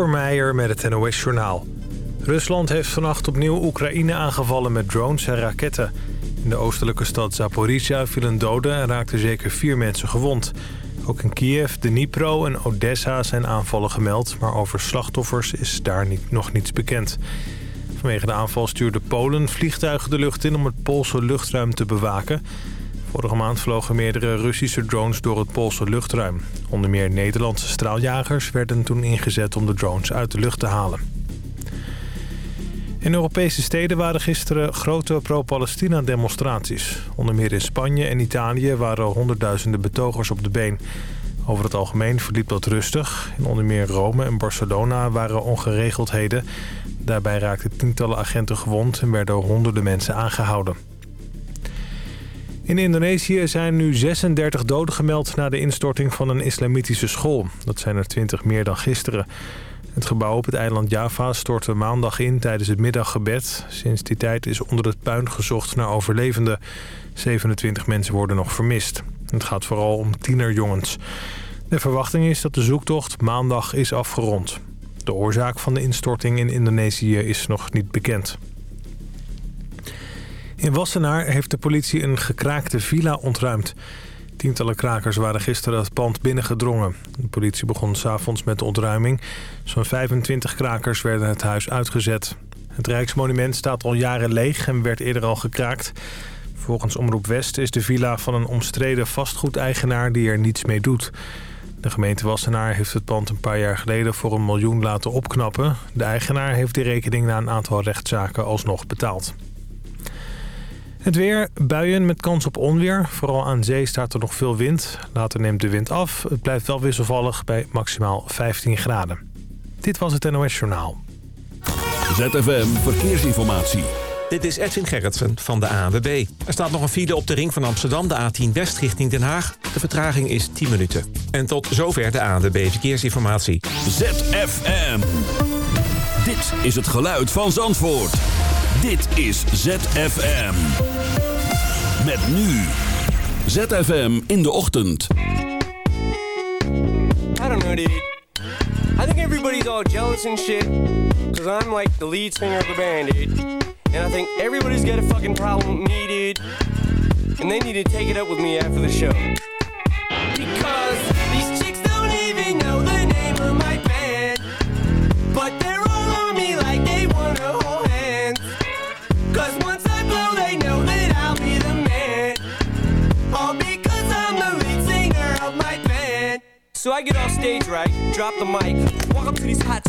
Meijer met het NOS-journaal. Rusland heeft vannacht opnieuw Oekraïne aangevallen met drones en raketten. In de oostelijke stad Zaporizhia vielen doden en raakten zeker vier mensen gewond. Ook in Kiev, Dnipro en Odessa zijn aanvallen gemeld... maar over slachtoffers is daar niet, nog niets bekend. Vanwege de aanval stuurde Polen vliegtuigen de lucht in... om het Poolse luchtruim te bewaken... Vorige maand vlogen meerdere Russische drones door het Poolse luchtruim. Onder meer Nederlandse straaljagers werden toen ingezet om de drones uit de lucht te halen. In Europese steden waren gisteren grote pro-Palestina-demonstraties. Onder meer in Spanje en Italië waren honderdduizenden betogers op de been. Over het algemeen verliep dat rustig. In onder meer Rome en Barcelona waren ongeregeldheden. Daarbij raakten tientallen agenten gewond en werden honderden mensen aangehouden. In Indonesië zijn nu 36 doden gemeld na de instorting van een islamitische school. Dat zijn er 20 meer dan gisteren. Het gebouw op het eiland Java stortte maandag in tijdens het middaggebed. Sinds die tijd is onder het puin gezocht naar overlevenden. 27 mensen worden nog vermist. Het gaat vooral om tienerjongens. De verwachting is dat de zoektocht maandag is afgerond. De oorzaak van de instorting in Indonesië is nog niet bekend. In Wassenaar heeft de politie een gekraakte villa ontruimd. Tientallen krakers waren gisteren het pand binnengedrongen. De politie begon s'avonds met de ontruiming. Zo'n 25 krakers werden het huis uitgezet. Het Rijksmonument staat al jaren leeg en werd eerder al gekraakt. Volgens Omroep West is de villa van een omstreden vastgoedeigenaar die er niets mee doet. De gemeente Wassenaar heeft het pand een paar jaar geleden voor een miljoen laten opknappen. De eigenaar heeft die rekening na een aantal rechtszaken alsnog betaald. Het weer, buien met kans op onweer. Vooral aan zee staat er nog veel wind. Later neemt de wind af. Het blijft wel wisselvallig bij maximaal 15 graden. Dit was het NOS Journaal. ZFM Verkeersinformatie. Dit is Edwin Gerritsen van de ANWB. Er staat nog een file op de ring van Amsterdam, de A10 West richting Den Haag. De vertraging is 10 minuten. En tot zover de ANWB Verkeersinformatie. ZFM. Dit is het geluid van Zandvoort. Dit is ZFM. Met nu. ZFM in de ochtend. I don't know, dude. I think everybody's all jealous and shit. Cause I'm like the lead singer of the band, dude. And I think everybody's got a fucking problem with me, dude. And they need to take it up with me after the show. Because these chicks don't even know the name of my band. But they're So I get off stage right, drop the mic, walk up to these hot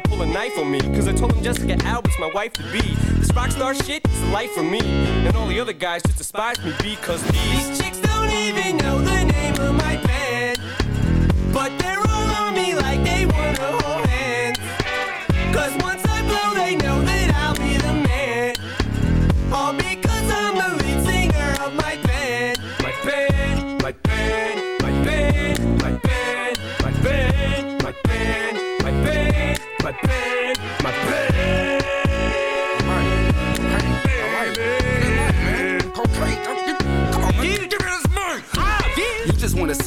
pull a knife on me. Cause I told him Jessica Albert's my wife to be. This rock star shit is the life for me. And all the other guys just despise me because these chicks don't even know the name of my band. But they're all on me like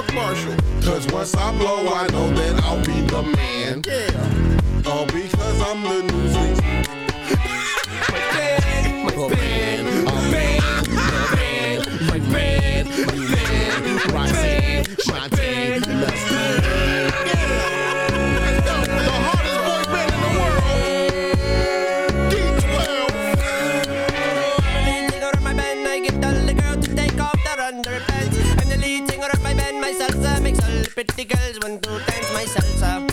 Fuck Marshall. Cause once I blow, I know that I'll be the man. Yeah. All because I'm the newsweek. Pretty girls my salsa.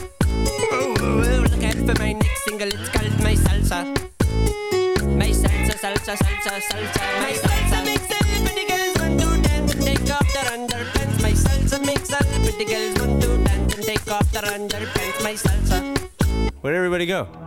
Oh, oh, oh, look out for my next single, it's called my salsa. My salsa, salsa, salsa, salsa, my salsa makes all pretty girls and take off their underpants. My salsa makes all pretty girls and take off their underpants. My salsa. Where'd everybody go?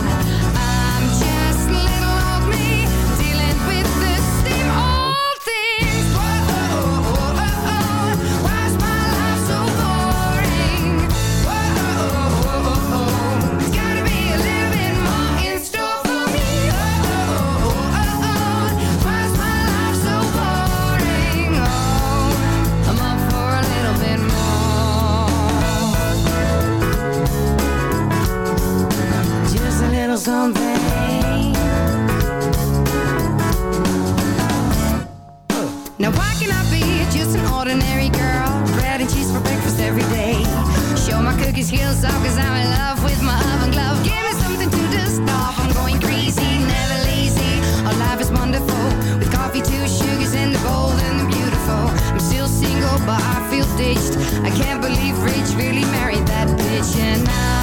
ordinary girl, bread and cheese for breakfast every day. Show my cookies heels off cause I'm in love with my oven glove. Give me something to dust off, I'm going crazy, never lazy. Our life is wonderful, with coffee, two sugars, in the bowl, and the beautiful. I'm still single, but I feel ditched. I can't believe Rich really married that bitch, and now.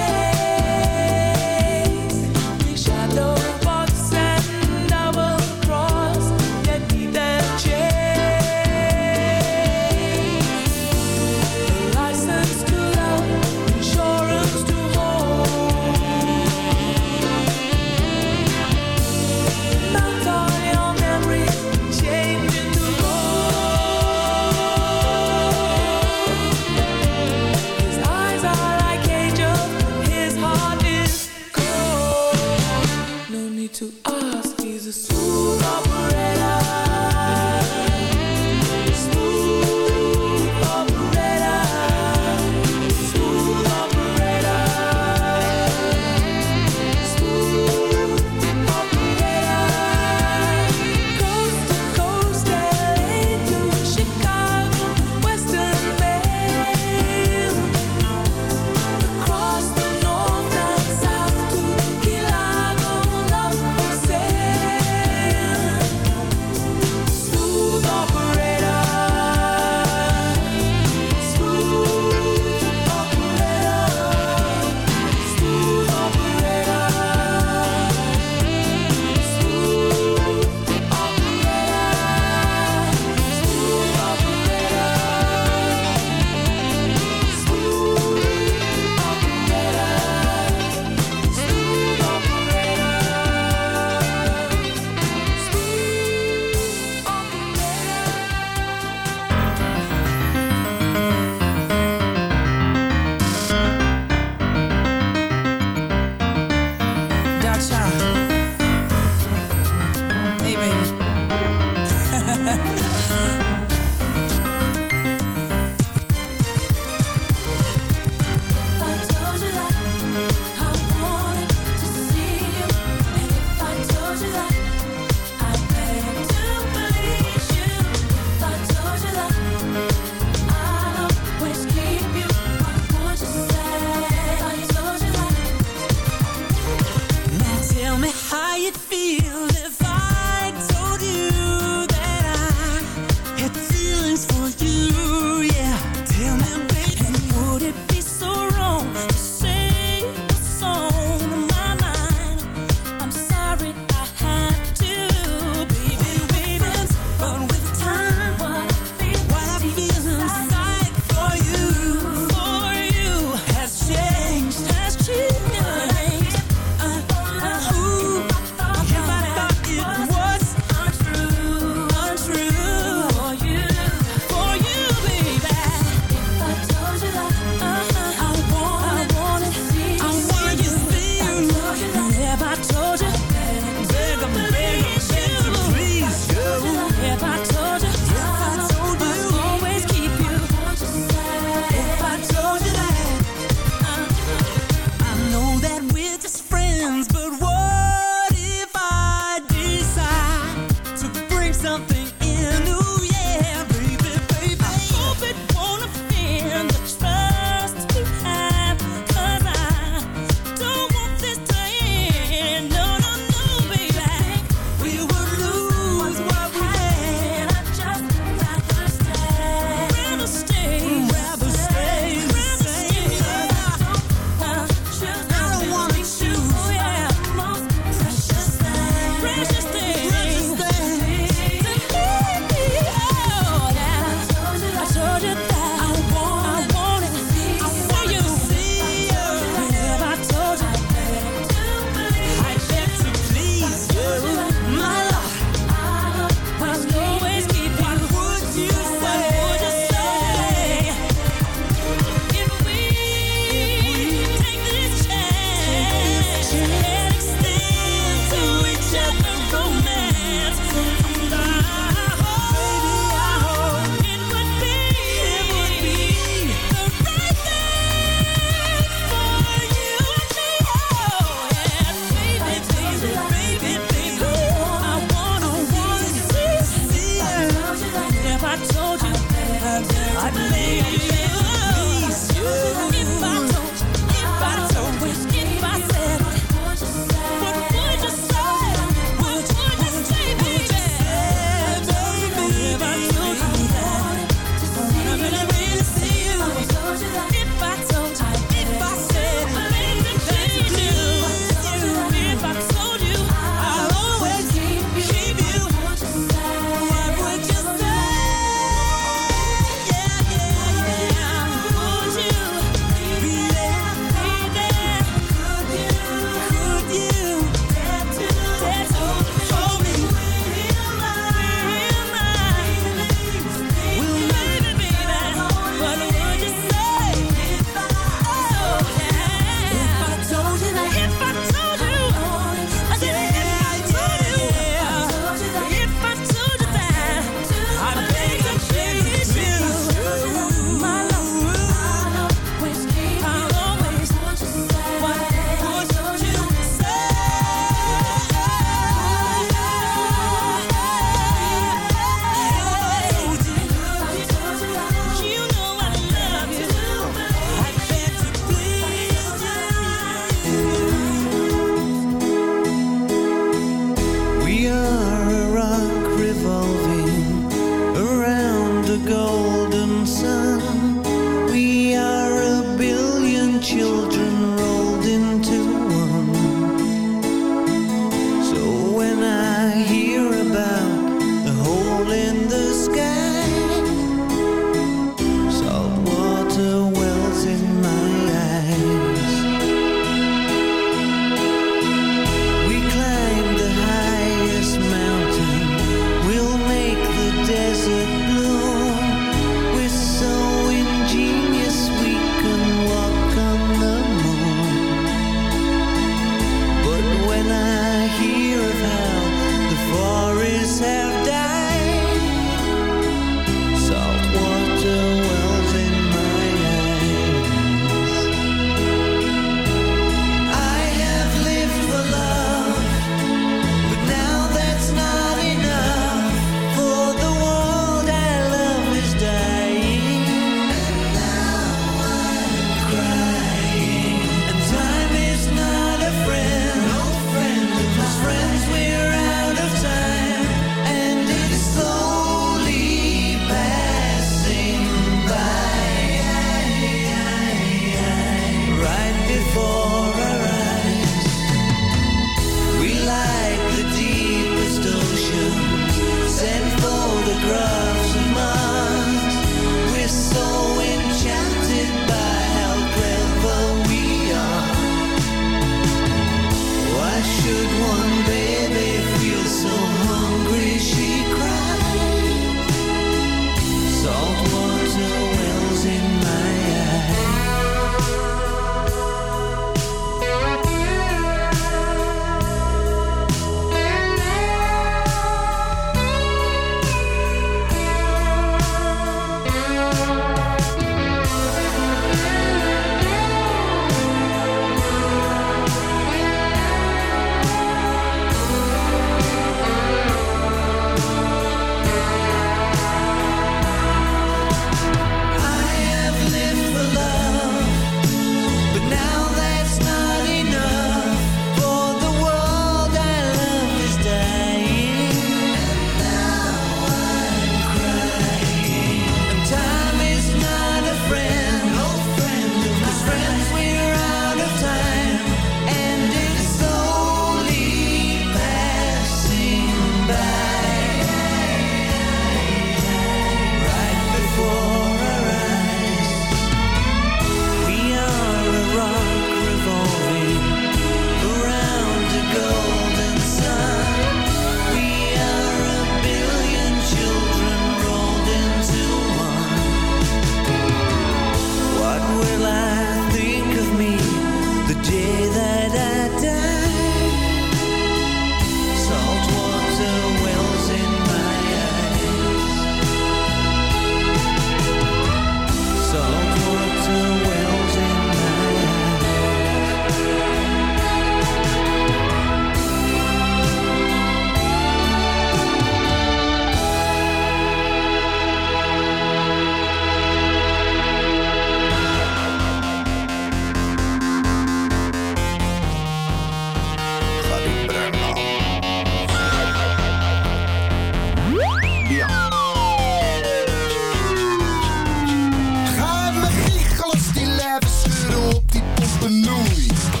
Louis.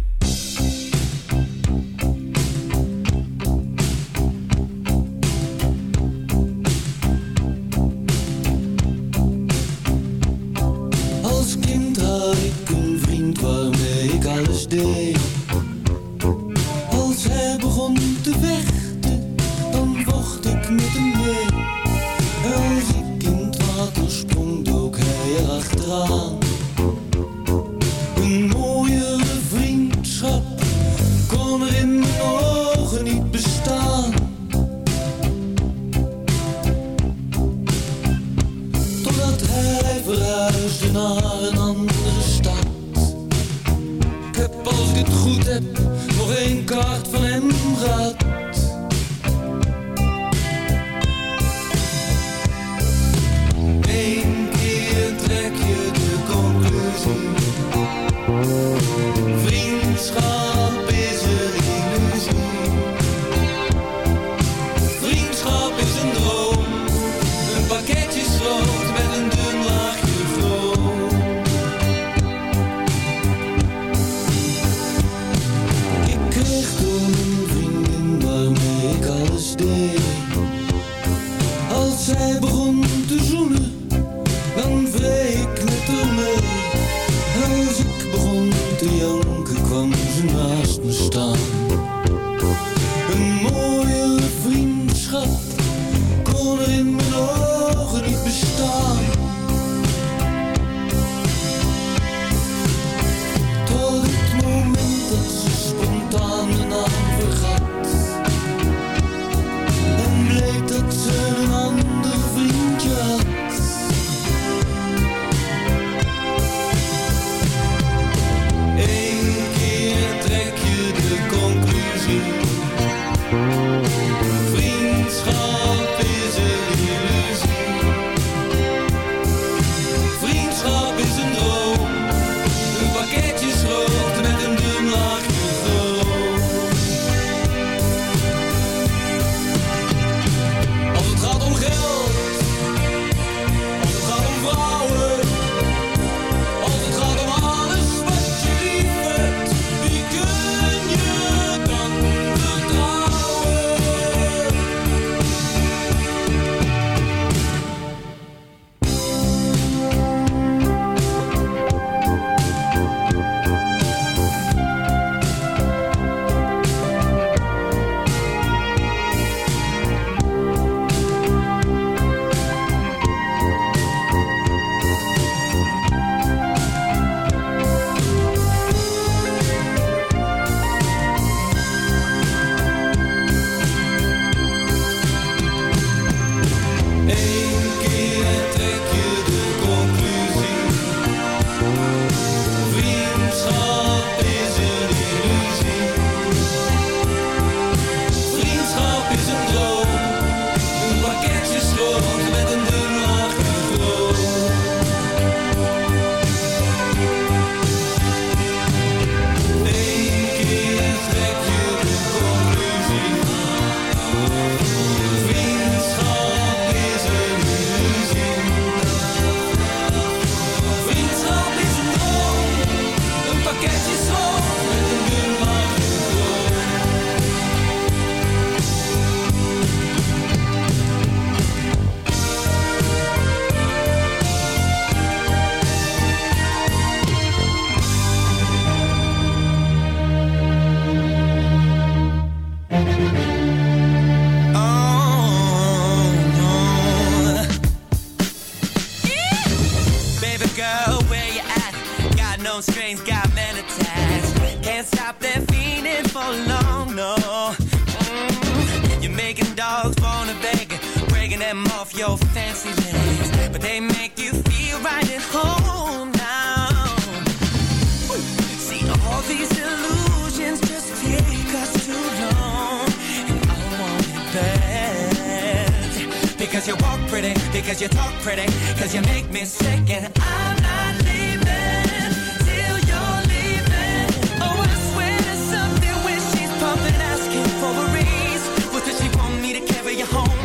cause you talk pretty cause you make me sick. And I'm not leaving till you're leaving. Oh I swear to something when she's pumping asking for a raise. Well does she want me to carry you home?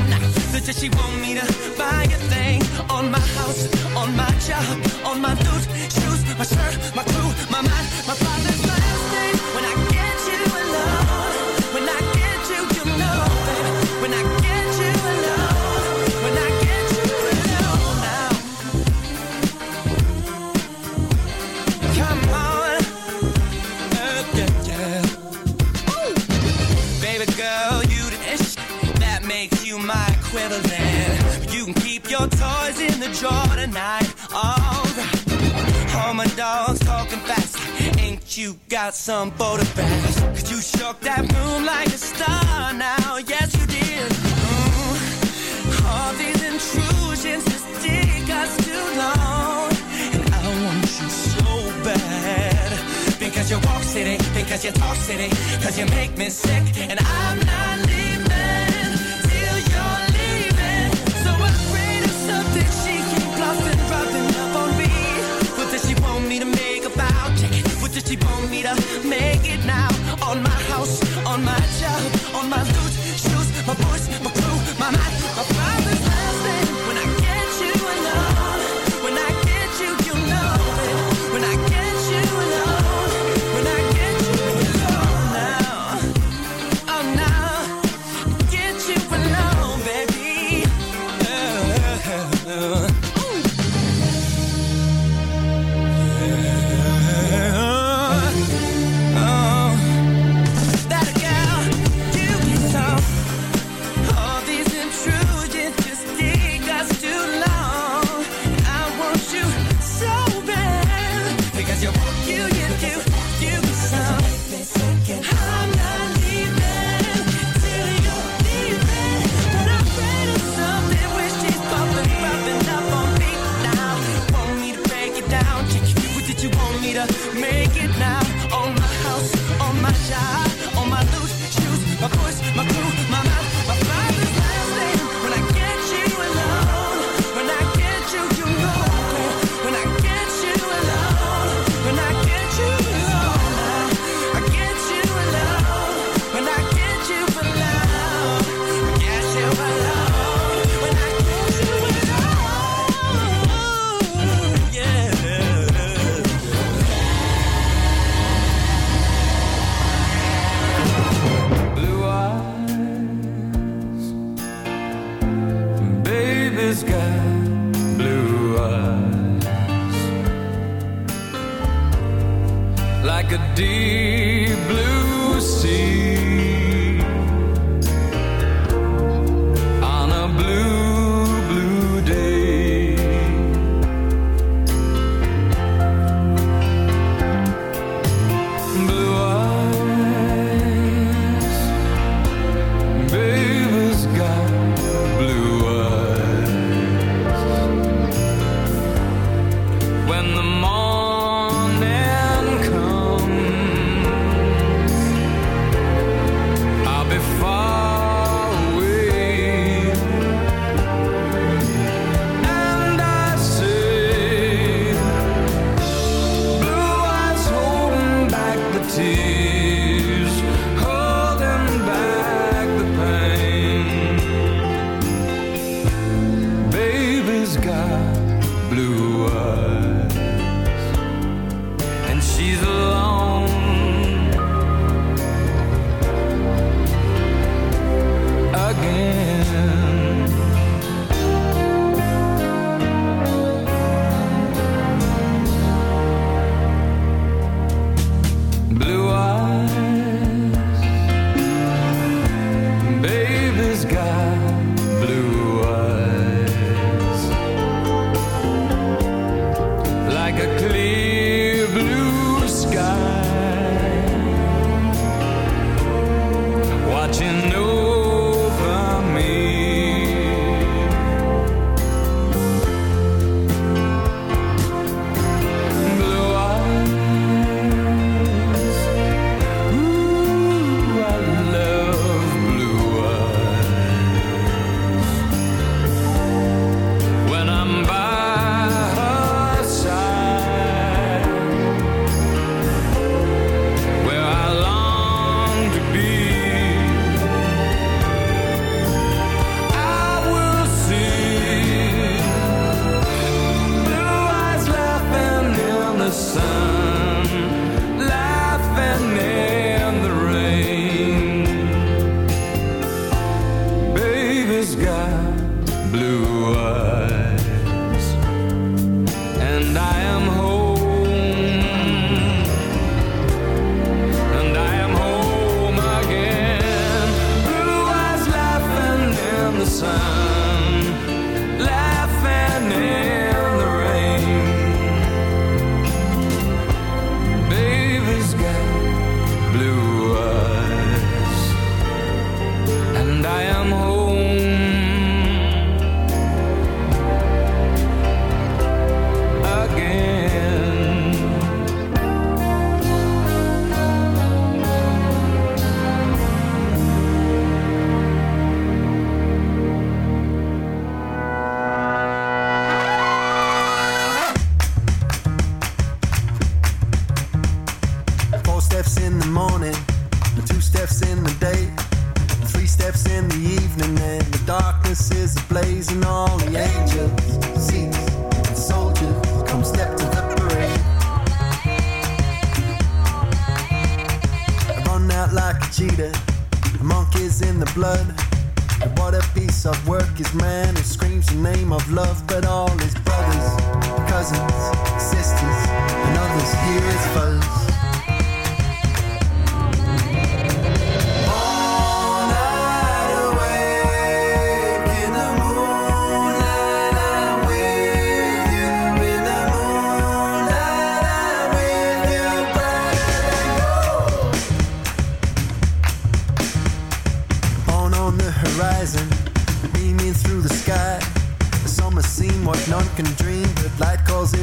Does she want me to buy a thing? On my house on my job on my dude shoes my shirt my crew my mind. score tonight. All right. All my dogs talking fast. Ain't you got some boat of? Cause you shook that room like a star now. Yes, you did. Ooh. All these intrusions just take us too long. And I want you so bad. Because you walk city, because you talk city, because you make me sick. And I'm not leaving. me to make about vow. Would you she want me to make it now? On my house, on my job, on my loot, shoes, my voice, my crew, my mind.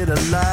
It a